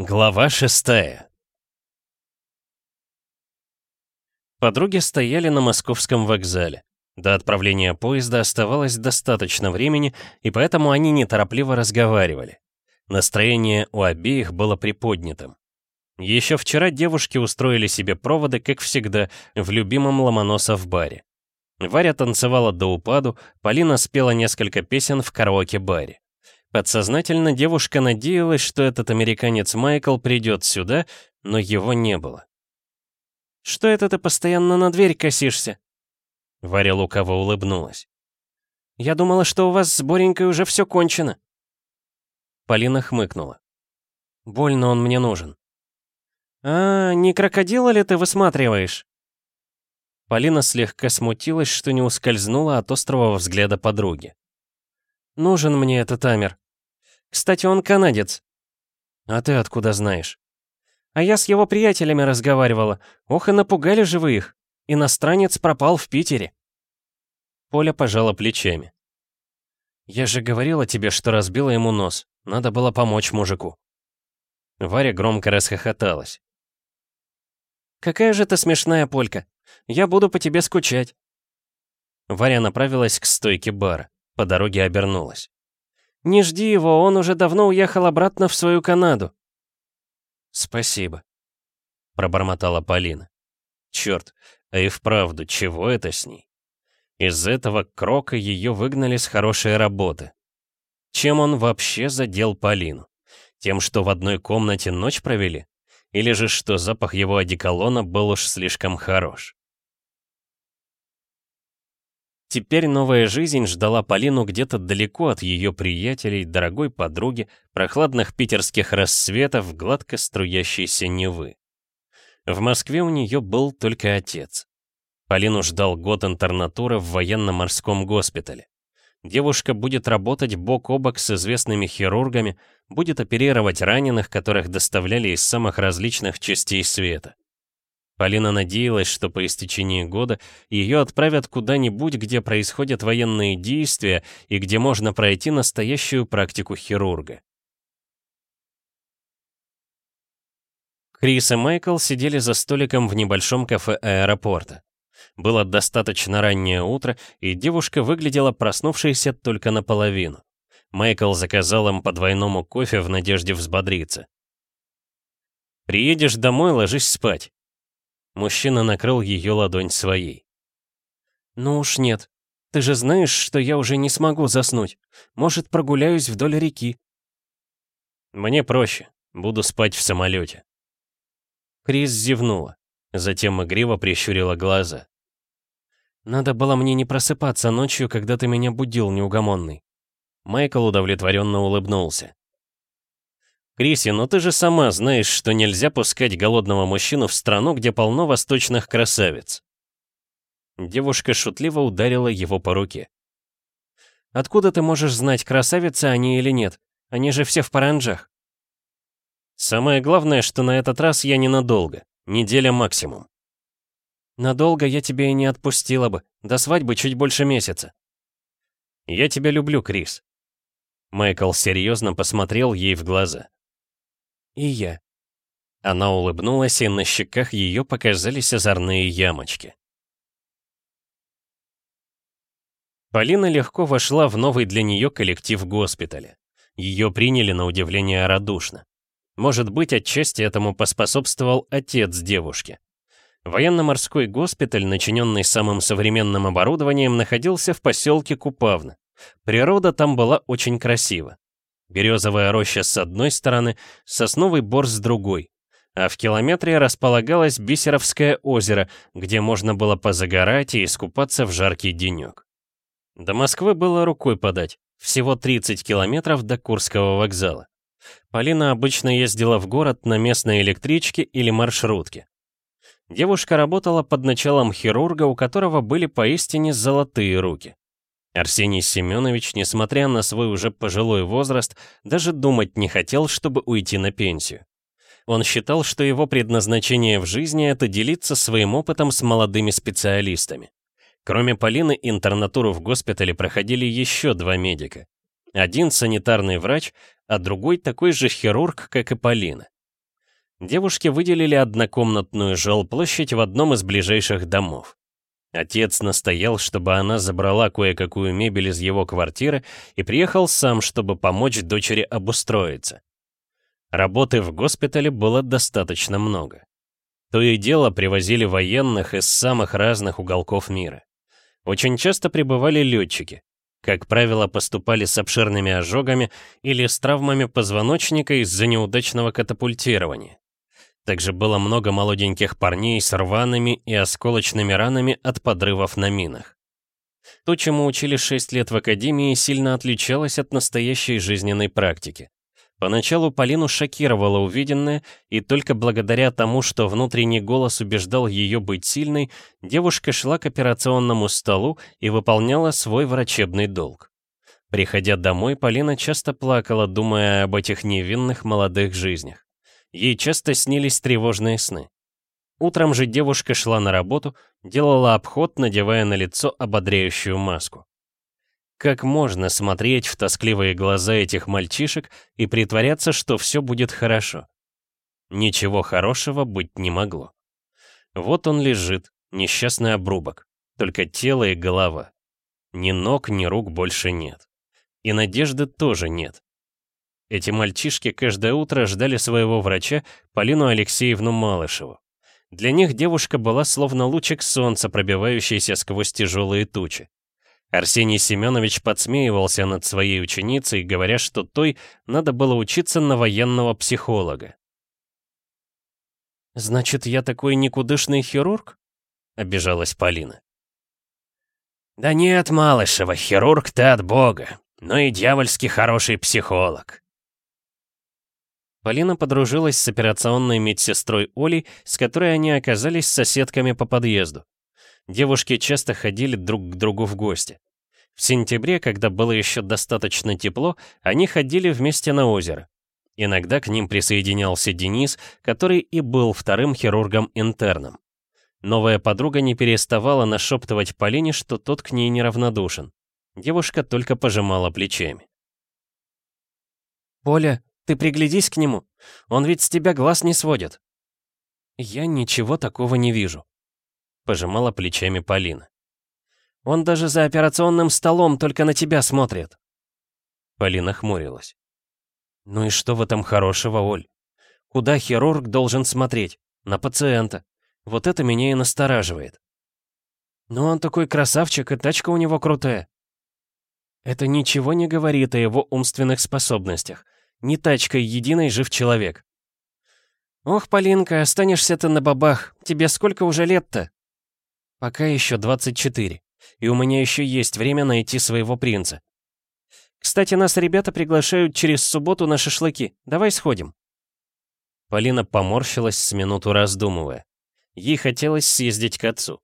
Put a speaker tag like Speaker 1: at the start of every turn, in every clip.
Speaker 1: Глава шестая Подруги стояли на московском вокзале. До отправления поезда оставалось достаточно времени, и поэтому они неторопливо разговаривали. Настроение у обеих было приподнятым. Еще вчера девушки устроили себе проводы, как всегда, в любимом Ломоносов баре. Варя танцевала до упаду, Полина спела несколько песен в караоке-баре. Подсознательно девушка надеялась, что этот американец Майкл придет сюда, но его не было. «Что это ты постоянно на дверь косишься?» Варя лукаво улыбнулась. «Я думала, что у вас с Боренькой уже все кончено». Полина хмыкнула. «Больно он мне нужен». «А, не крокодила ли ты высматриваешь?» Полина слегка смутилась, что не ускользнула от острого взгляда подруги. «Нужен мне этот Амер. Кстати, он канадец». «А ты откуда знаешь?» «А я с его приятелями разговаривала. Ох, и напугали же вы их. Иностранец пропал в Питере». Поля пожала плечами. «Я же говорила тебе, что разбила ему нос. Надо было помочь мужику». Варя громко расхохоталась. «Какая же ты смешная, Полька. Я буду по тебе скучать». Варя направилась к стойке бара. По дороге обернулась. «Не жди его, он уже давно уехал обратно в свою Канаду». «Спасибо», — пробормотала Полина. «Черт, а и вправду, чего это с ней?» Из этого крока ее выгнали с хорошей работы. Чем он вообще задел Полину? Тем, что в одной комнате ночь провели? Или же что запах его одеколона был уж слишком хорош? Теперь новая жизнь ждала Полину где-то далеко от ее приятелей, дорогой подруги, прохладных питерских рассветов, гладко струящейся Невы. В Москве у нее был только отец. Полину ждал год интернатуры в военно-морском госпитале. Девушка будет работать бок о бок с известными хирургами, будет оперировать раненых, которых доставляли из самых различных частей света. Полина надеялась, что по истечении года ее отправят куда-нибудь, где происходят военные действия и где можно пройти настоящую практику хирурга. Крис и Майкл сидели за столиком в небольшом кафе аэропорта. Было достаточно раннее утро, и девушка выглядела проснувшейся только наполовину. Майкл заказал им по двойному кофе в надежде взбодриться. «Приедешь домой, ложись спать», Мужчина накрыл ее ладонь своей. «Ну уж нет. Ты же знаешь, что я уже не смогу заснуть. Может, прогуляюсь вдоль реки». «Мне проще. Буду спать в самолете». Крис зевнула. Затем игриво прищурила глаза. «Надо было мне не просыпаться ночью, когда ты меня будил, неугомонный». Майкл удовлетворенно улыбнулся. «Криси, но ты же сама знаешь, что нельзя пускать голодного мужчину в страну, где полно восточных красавиц». Девушка шутливо ударила его по руке. «Откуда ты можешь знать, красавицы они или нет? Они же все в паранджах». «Самое главное, что на этот раз я ненадолго. Неделя максимум». «Надолго я тебя и не отпустила бы. До свадьбы чуть больше месяца». «Я тебя люблю, Крис». Майкл серьезно посмотрел ей в глаза. «И я». Она улыбнулась, и на щеках ее показались озорные ямочки. Полина легко вошла в новый для нее коллектив госпиталя. Ее приняли на удивление радушно. Может быть, отчасти этому поспособствовал отец девушки. Военно-морской госпиталь, начиненный самым современным оборудованием, находился в поселке Купавна. Природа там была очень красива. Березовая роща с одной стороны, сосновый бор с другой. А в километре располагалось Бисеровское озеро, где можно было позагорать и искупаться в жаркий денек. До Москвы было рукой подать, всего 30 километров до Курского вокзала. Полина обычно ездила в город на местной электричке или маршрутке. Девушка работала под началом хирурга, у которого были поистине золотые руки. Арсений Семенович, несмотря на свой уже пожилой возраст, даже думать не хотел, чтобы уйти на пенсию. Он считал, что его предназначение в жизни — это делиться своим опытом с молодыми специалистами. Кроме Полины, интернатуру в госпитале проходили еще два медика. Один санитарный врач, а другой такой же хирург, как и Полина. Девушке выделили однокомнатную жилплощадь в одном из ближайших домов. Отец настоял, чтобы она забрала кое-какую мебель из его квартиры и приехал сам, чтобы помочь дочери обустроиться. Работы в госпитале было достаточно много. То и дело привозили военных из самых разных уголков мира. Очень часто прибывали летчики. Как правило, поступали с обширными ожогами или с травмами позвоночника из-за неудачного катапультирования. Также было много молоденьких парней с рваными и осколочными ранами от подрывов на минах. То, чему учили 6 лет в академии, сильно отличалось от настоящей жизненной практики. Поначалу Полину шокировало увиденное, и только благодаря тому, что внутренний голос убеждал ее быть сильной, девушка шла к операционному столу и выполняла свой врачебный долг. Приходя домой, Полина часто плакала, думая об этих невинных молодых жизнях. Ей часто снились тревожные сны. Утром же девушка шла на работу, делала обход, надевая на лицо ободряющую маску. Как можно смотреть в тоскливые глаза этих мальчишек и притворяться, что все будет хорошо? Ничего хорошего быть не могло. Вот он лежит, несчастный обрубок, только тело и голова. Ни ног, ни рук больше нет. И надежды тоже нет. Эти мальчишки каждое утро ждали своего врача, Полину Алексеевну Малышеву. Для них девушка была словно лучик солнца, пробивающийся сквозь тяжелые тучи. Арсений Семенович подсмеивался над своей ученицей, говоря, что той надо было учиться на военного психолога. «Значит, я такой никудышный хирург?» — обижалась Полина. «Да нет, Малышева, хирург ты от Бога, но и дьявольски хороший психолог», Полина подружилась с операционной медсестрой Олей, с которой они оказались соседками по подъезду. Девушки часто ходили друг к другу в гости. В сентябре, когда было еще достаточно тепло, они ходили вместе на озеро. Иногда к ним присоединялся Денис, который и был вторым хирургом-интерном. Новая подруга не переставала нашептывать Полине, что тот к ней неравнодушен. Девушка только пожимала плечами. «Поля, ты приглядись к нему. Он ведь с тебя глаз не сводит. Я ничего такого не вижу. Пожимала плечами Полина. Он даже за операционным столом только на тебя смотрит. Полина хмурилась. Ну и что в этом хорошего, Оль? Куда хирург должен смотреть? На пациента. Вот это меня и настораживает. Но он такой красавчик, и тачка у него крутая. Это ничего не говорит о его умственных способностях. Не тачкой единой жив человек. Ох, Полинка, останешься ты на бабах. Тебе сколько уже лет-то? Пока еще 24. И у меня еще есть время найти своего принца. Кстати, нас ребята приглашают через субботу на шашлыки. Давай сходим. Полина поморщилась с минуту раздумывая. Ей хотелось съездить к отцу.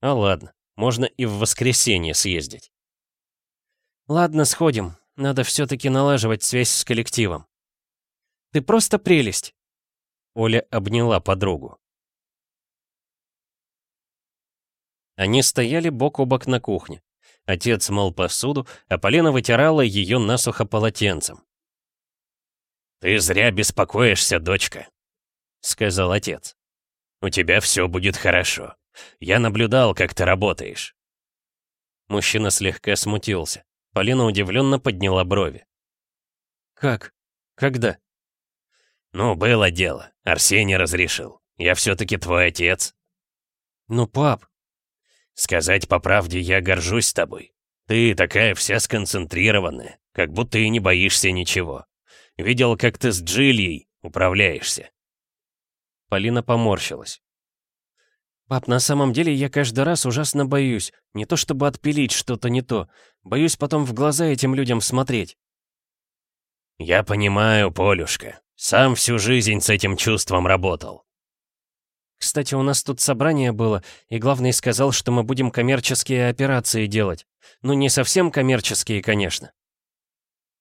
Speaker 1: А ладно, можно и в воскресенье съездить. Ладно, сходим. Надо все-таки налаживать связь с коллективом. Ты просто прелесть. Оля обняла подругу. Они стояли бок о бок на кухне. Отец мыл посуду, а Полина вытирала ее насухо полотенцем. «Ты зря беспокоишься, дочка», — сказал отец. «У тебя все будет хорошо. Я наблюдал, как ты работаешь». Мужчина слегка смутился. Полина удивленно подняла брови. «Как? Когда?» «Ну, было дело. Арсений разрешил. Я все-таки твой отец». «Ну, пап...» «Сказать по правде, я горжусь тобой. Ты такая вся сконцентрированная, как будто и не боишься ничего. Видел, как ты с Джильей управляешься». Полина поморщилась. «Пап, на самом деле я каждый раз ужасно боюсь. Не то чтобы отпилить что-то не то. Боюсь потом в глаза этим людям смотреть». «Я понимаю, Полюшка. Сам всю жизнь с этим чувством работал». «Кстати, у нас тут собрание было, и главный сказал, что мы будем коммерческие операции делать. Ну, не совсем коммерческие, конечно».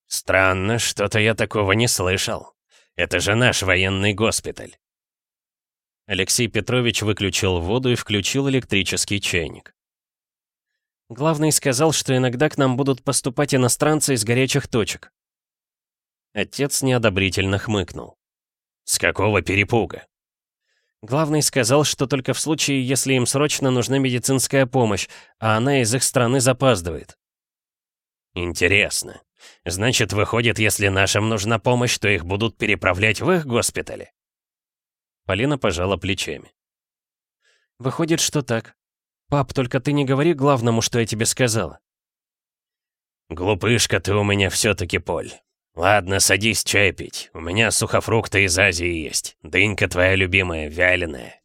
Speaker 1: «Странно, что-то я такого не слышал. Это же наш военный госпиталь». Алексей Петрович выключил воду и включил электрический чайник. Главный сказал, что иногда к нам будут поступать иностранцы из горячих точек. Отец неодобрительно хмыкнул. «С какого перепуга?»
Speaker 2: Главный сказал, что только в случае, если им срочно нужна медицинская помощь, а она из их страны запаздывает.
Speaker 1: «Интересно. Значит, выходит, если нашим нужна помощь, то их будут переправлять в их госпитале?»
Speaker 2: Полина пожала плечами. «Выходит, что так. Пап, только ты не говори главному, что я тебе сказала».
Speaker 1: «Глупышка ты у меня все-таки, Поль. Ладно, садись чай пить. У меня сухофрукты из Азии есть. Дынька твоя любимая, вяленая».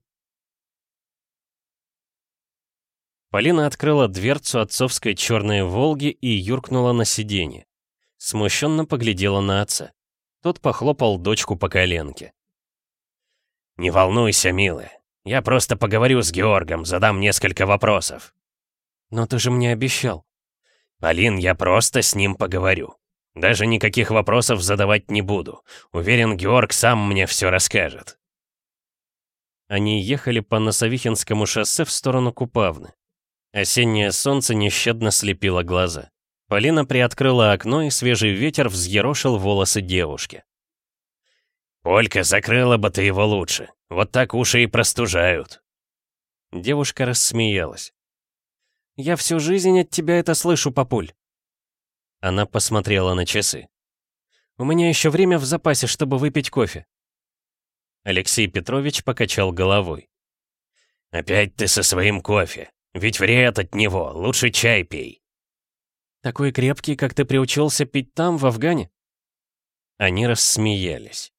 Speaker 2: Полина открыла дверцу отцовской черной «Волги» и юркнула на сиденье. Смущенно поглядела на отца. Тот похлопал дочку по коленке.
Speaker 1: «Не волнуйся, милая. Я просто поговорю с Георгом, задам несколько вопросов».
Speaker 2: «Но ты же мне обещал».
Speaker 1: «Полин, я просто с ним поговорю. Даже никаких вопросов задавать не буду. Уверен, Георг сам мне все расскажет».
Speaker 2: Они ехали по Носовихинскому шоссе в сторону Купавны. Осеннее солнце нещадно слепило глаза. Полина приоткрыла окно, и свежий ветер взъерошил волосы девушки.
Speaker 1: «Олька, закрыла бы ты его лучше. Вот так уши и простужают».
Speaker 2: Девушка рассмеялась. «Я всю жизнь от тебя это слышу, папуль». Она посмотрела на часы. «У меня еще время в запасе, чтобы выпить кофе». Алексей Петрович покачал головой.
Speaker 1: «Опять ты со своим кофе. Ведь вред от него. Лучше чай пей».
Speaker 2: «Такой крепкий, как ты приучился пить там, в Афгане?» Они рассмеялись.